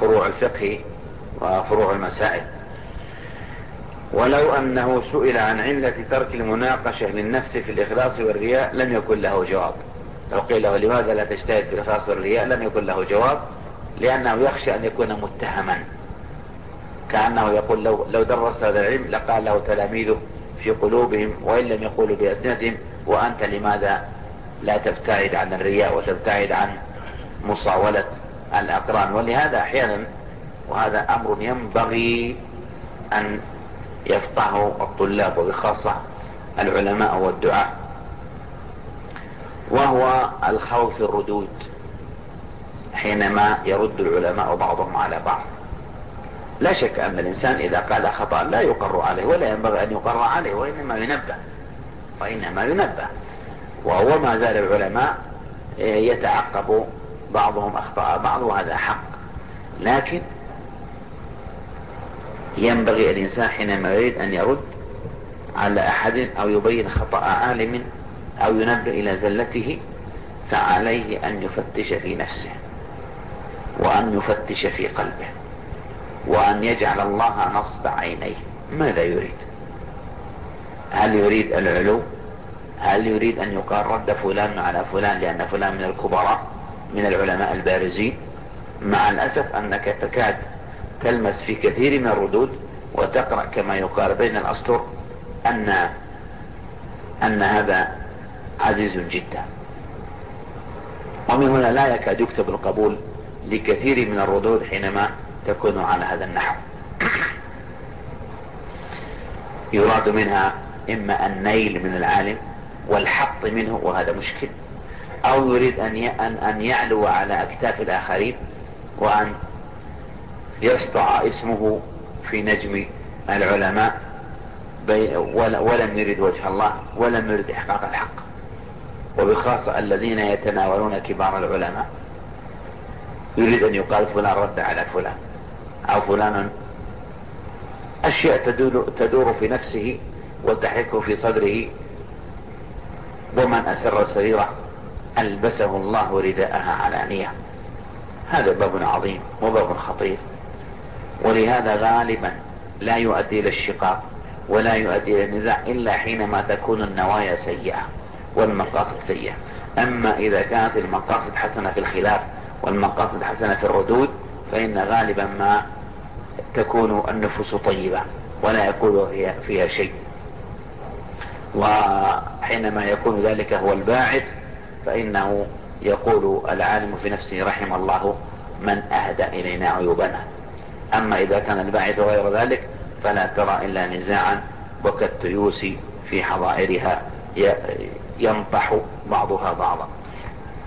فروع الفقه وفروع المسائل. ولو أنه سئل عن علة ترك المناقشة للنفس في الإخلاص والرياء لم يكن له جواب. لو قيل له لماذا لا تجتهد في الإخلاص والرياء لم يكن له جواب لأنه يخشى أن يكون متهما. كأنه يقول لو, لو درس هذا العلم لقال له تلاميذه في قلوبهم وإن لم يقولوا بأسنتهم وأنت لماذا لا تبتعد عن الرياء وتبتعد عن مصاولة الأقران. ولهذا أحيانا وهذا أمر ينبغي أن يفقهه الطلاب وبخاصة العلماء والدعاء وهو الخوف الردود حينما يرد العلماء بعضهم على بعض. لا شك أن الإنسان إذا قال خطأ لا يقر عليه ولا ينبغي أن يقر عليه وإنما ينبه. وإنما ينبه. وهو ما زال العلماء يتعقب بعضهم أخطاء بعض وهذا حق. لكن ينبغي الإنسان حينما يريد أن يرد على أحد أو يبين خطأ عالم أو ينبه إلى زلته فعليه أن يفتش في نفسه وأن يفتش في قلبه وأن يجعل الله نصب عينيه. ماذا يريد؟ هل يريد العلو؟ هل يريد أن يقال رد فلان على فلان لأن فلان من الكبراء؟ من العلماء البارزين مع الأسف أنك تكاد تلمس في كثير من الردود وتقرأ كما يقال بين الأسطر أن أن هذا عزيز جدا. ومن هنا لا يكاد يكتب القبول لكثير من الردود حينما تكون على هذا النحو. يراد منها إما النيل من العالم والحط منه وهذا مشكل. أو يريد أن أن يعلو على أكتاف الآخرين وأن يسطع اسمه في نجم العلماء ولم يرد وجه الله ولم يرد إحقاق الحق. وبخاصة الذين يتناولون كبار العلماء يريد أن يقال فلان رد على فلان أو فلان أشياء تدور, تدور في نفسه وتحك في صدره ومن أسر السريرة ألبسه الله رداءها علانية هذا باب عظيم وباب خطير. ولهذا غالبا لا يؤدي إلى الشقاق ولا يؤدي إلى النزاع إلا حينما تكون النوايا سيئة والمقاصد سيئة. أما إذا كانت المقاصد حسنة في الخلاف والمقاصد حسنة في الردود فإن غالبا ما تكون النفوس طيبة ولا يكون فيها شيء. وحينما يكون ذلك هو الباعث فإنه يقول العالم في نفسه رحم الله من أهدى إلينا عيوبنا. أما إذا كان الباعث غير ذلك فلا ترى إلا نزاعا وكالتيوس في حظائرها ينطح بعضها بعضا.